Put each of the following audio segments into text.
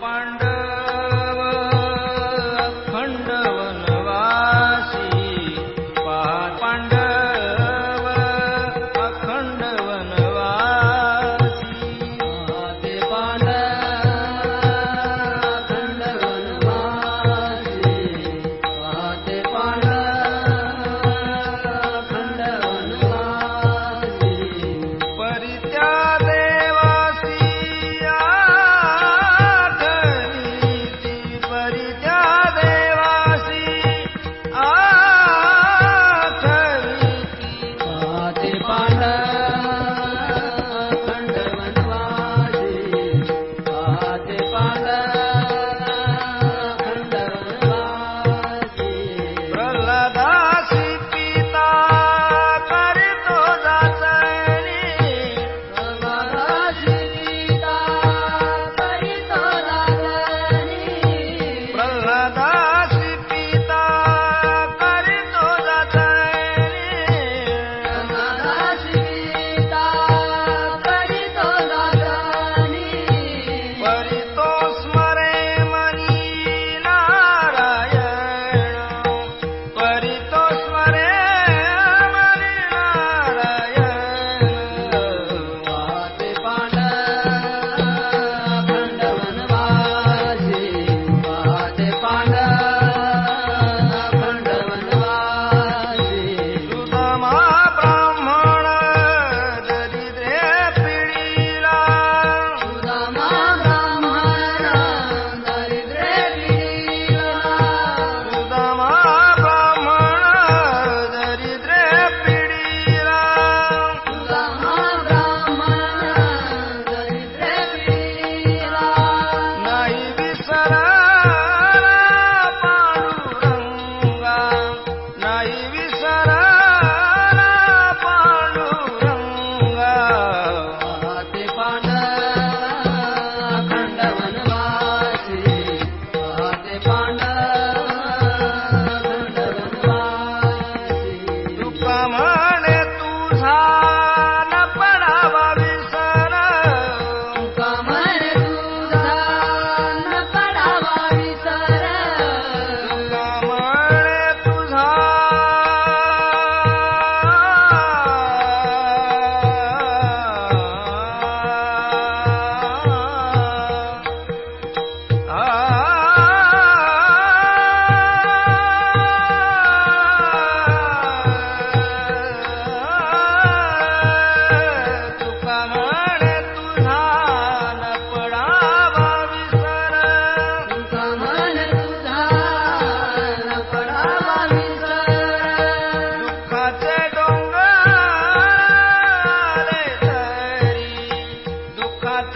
Pandora.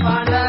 Nirvana.